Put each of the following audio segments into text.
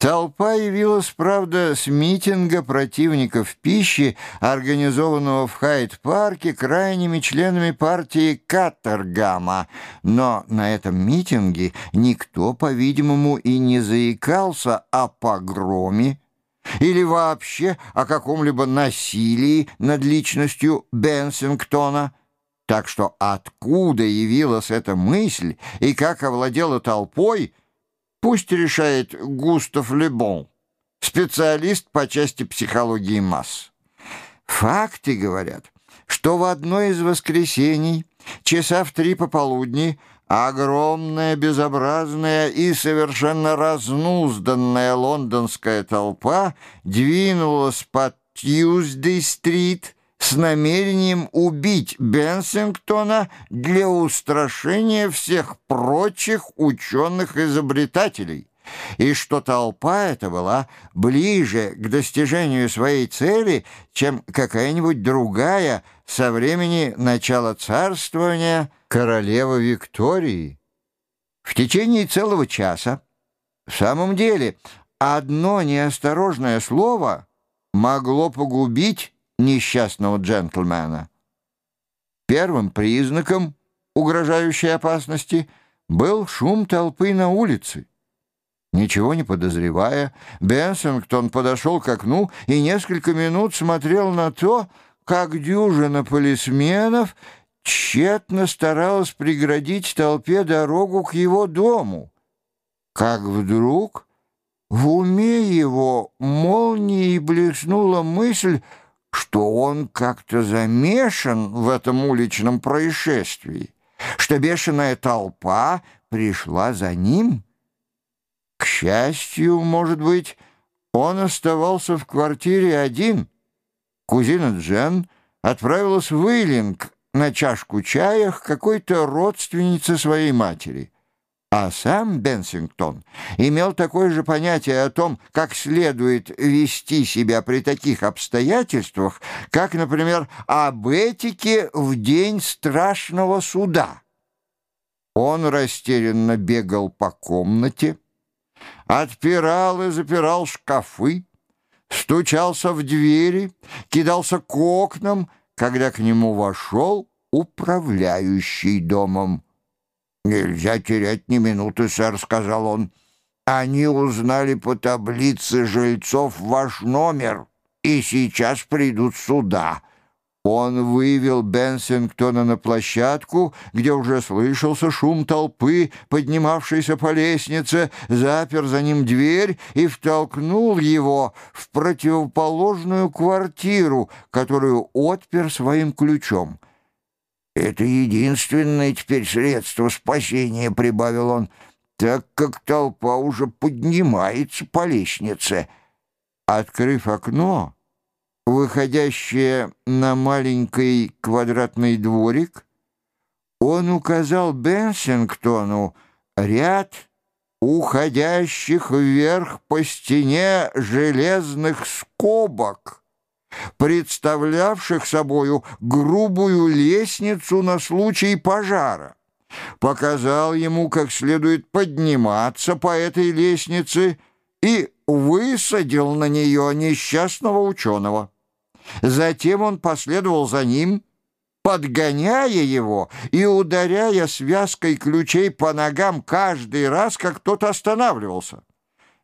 Толпа явилась, правда, с митинга противников пищи, организованного в Хайт-парке крайними членами партии Каттергама. Но на этом митинге никто, по-видимому, и не заикался о погроме или вообще о каком-либо насилии над личностью Бенсингтона. Так что откуда явилась эта мысль и как овладела толпой – Пусть решает Густав Лебон, специалист по части психологии масс. Факты говорят, что в одно из воскресений, часа в три пополудни, огромная, безобразная и совершенно разнузданная лондонская толпа двинулась по Тьюздей-стрит, с намерением убить Бенсингтона для устрашения всех прочих ученых-изобретателей, и что толпа эта была ближе к достижению своей цели, чем какая-нибудь другая со времени начала царствования королевы Виктории. В течение целого часа, в самом деле, одно неосторожное слово могло погубить несчастного джентльмена. Первым признаком угрожающей опасности был шум толпы на улице. Ничего не подозревая, Бенсингтон подошел к окну и несколько минут смотрел на то, как дюжина полисменов тщетно старалась преградить толпе дорогу к его дому. Как вдруг в уме его молнией блеснула мысль, что он как-то замешан в этом уличном происшествии, что бешеная толпа пришла за ним. К счастью, может быть, он оставался в квартире один. Кузина Джен отправилась в Уиллинг на чашку чая к какой-то родственнице своей матери — а сам Бенсингтон имел такое же понятие о том, как следует вести себя при таких обстоятельствах, как, например, об этике в день страшного суда. Он растерянно бегал по комнате, отпирал и запирал шкафы, стучался в двери, кидался к окнам, когда к нему вошел управляющий домом. «Нельзя терять ни минуты, сэр», — сказал он. «Они узнали по таблице жильцов ваш номер и сейчас придут сюда». Он вывел Бенсингтона на площадку, где уже слышался шум толпы, поднимавшейся по лестнице, запер за ним дверь и втолкнул его в противоположную квартиру, которую отпер своим ключом. «Это единственное теперь средство спасения», — прибавил он, «так как толпа уже поднимается по лестнице». Открыв окно, выходящее на маленький квадратный дворик, он указал Бенсингтону ряд уходящих вверх по стене железных скобок представлявших собою грубую лестницу на случай пожара. Показал ему, как следует подниматься по этой лестнице и высадил на нее несчастного ученого. Затем он последовал за ним, подгоняя его и ударяя связкой ключей по ногам каждый раз, как тот останавливался.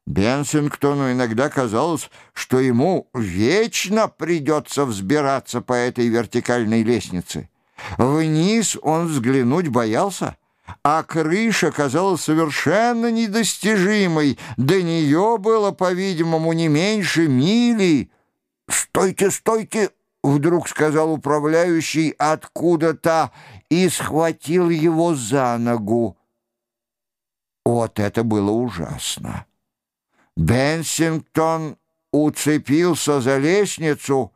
Бенсингтону иногда казалось, что ему вечно придется взбираться по этой вертикальной лестнице. Вниз он взглянуть боялся, а крыша казалась совершенно недостижимой. До нее было, по-видимому, не меньше мили. «Стойте, стойте!» — вдруг сказал управляющий откуда-то и схватил его за ногу. Вот это было ужасно. Бенсингтон уцепился за лестницу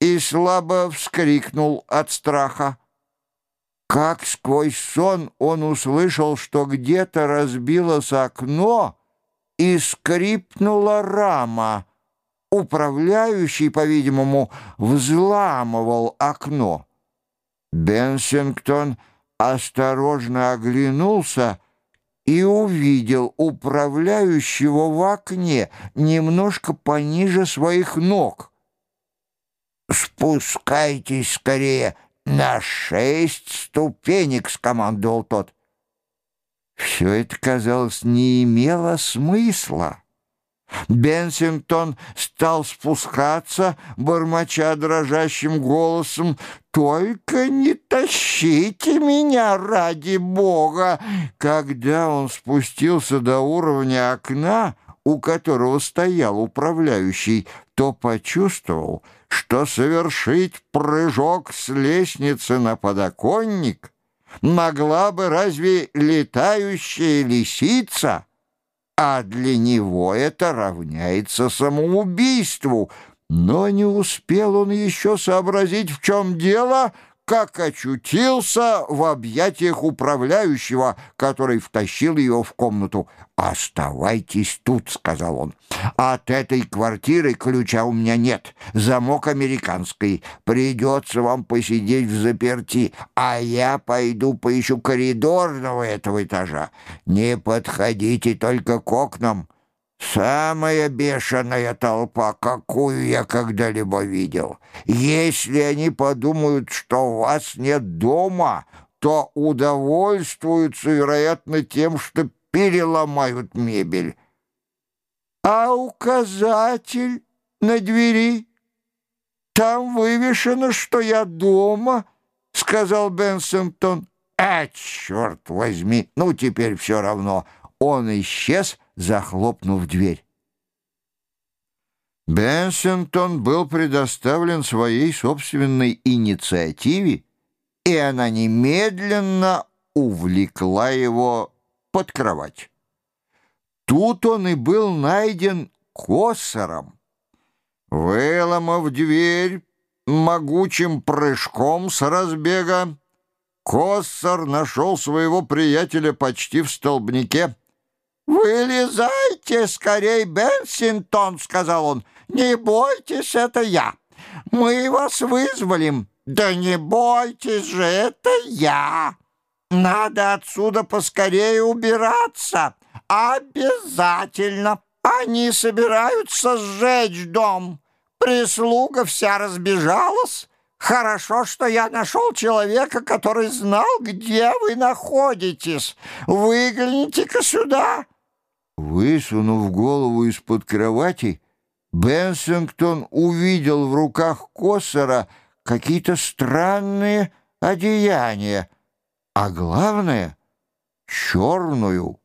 и слабо вскрикнул от страха. Как сквозь сон он услышал, что где-то разбилось окно и скрипнула рама. Управляющий, по-видимому, взламывал окно. Бенсингтон осторожно оглянулся и увидел управляющего в окне немножко пониже своих ног. «Спускайтесь скорее на шесть ступенек», — скомандовал тот. Все это, казалось, не имело смысла. Бенсингтон стал спускаться, бормоча дрожащим голосом, «Только не тащите меня, ради Бога!» Когда он спустился до уровня окна, у которого стоял управляющий, то почувствовал, что совершить прыжок с лестницы на подоконник могла бы разве летающая лисица — а для него это равняется самоубийству. Но не успел он еще сообразить, в чем дело, как очутился в объятиях управляющего, который втащил ее в комнату. «Оставайтесь тут», — сказал он. «От этой квартиры ключа у меня нет. Замок американский. Придется вам посидеть в заперти, а я пойду поищу коридорного этого этажа. Не подходите только к окнам». Самая бешеная толпа, какую я когда-либо видел. Если они подумают, что вас нет дома, то удовольствуются, вероятно, тем, что переломают мебель. А указатель на двери? Там вывешено, что я дома, — сказал Бенсингтон. А, черт возьми, ну теперь все равно. Он исчез, — захлопнув дверь. Бенсингтон был предоставлен своей собственной инициативе, и она немедленно увлекла его под кровать. Тут он и был найден косором. Выломав дверь могучим прыжком с разбега, Коссор нашел своего приятеля почти в столбнике. «Вылезайте скорей, Бенсингтон!» — сказал он. «Не бойтесь, это я. Мы вас вызволим». «Да не бойтесь же, это я. Надо отсюда поскорее убираться. Обязательно. Они собираются сжечь дом. Прислуга вся разбежалась». Хорошо, что я нашел человека, который знал, где вы находитесь. Выгляните-ка сюда. Высунув голову из-под кровати, Бенсингтон увидел в руках Коссера какие-то странные одеяния, а главное — черную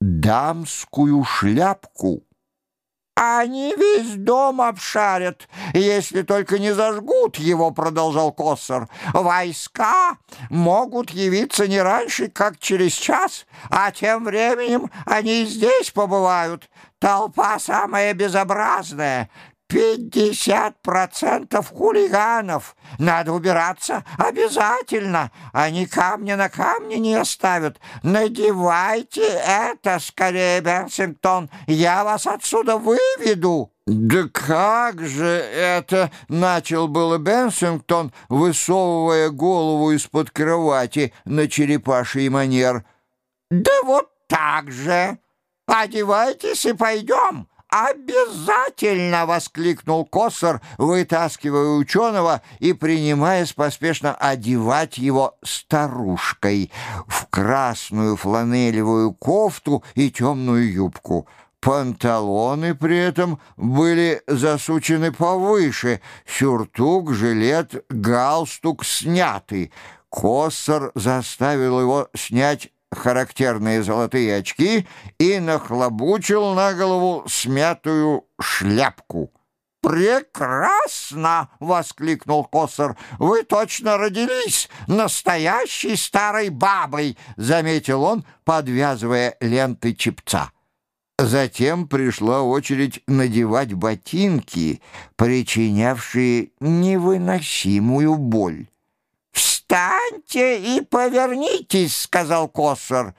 дамскую шляпку. «Они весь дом обшарят, если только не зажгут его», — продолжал Коссор. «Войска могут явиться не раньше, как через час, а тем временем они здесь побывают. Толпа самая безобразная, Пятьдесят процентов хулиганов. Надо убираться обязательно. Они камня на камне не оставят. Надевайте это скорее, Бенсингтон. Я вас отсюда выведу. «Да как же это?» — начал было Бенсингтон, высовывая голову из-под кровати на черепаший манер. «Да вот так же. Одевайтесь и пойдем». «Обязательно!» — воскликнул Коссор, вытаскивая ученого и принимаясь поспешно одевать его старушкой в красную фланелевую кофту и темную юбку. Панталоны при этом были засучены повыше, сюртук, жилет, галстук сняты. Коссор заставил его снять характерные золотые очки и нахлобучил на голову смятую шляпку. «Прекрасно!» — воскликнул Косар. «Вы точно родились настоящей старой бабой!» — заметил он, подвязывая ленты чепца. Затем пришла очередь надевать ботинки, причинявшие невыносимую боль. «Встаньте и повернитесь», — сказал Коссор.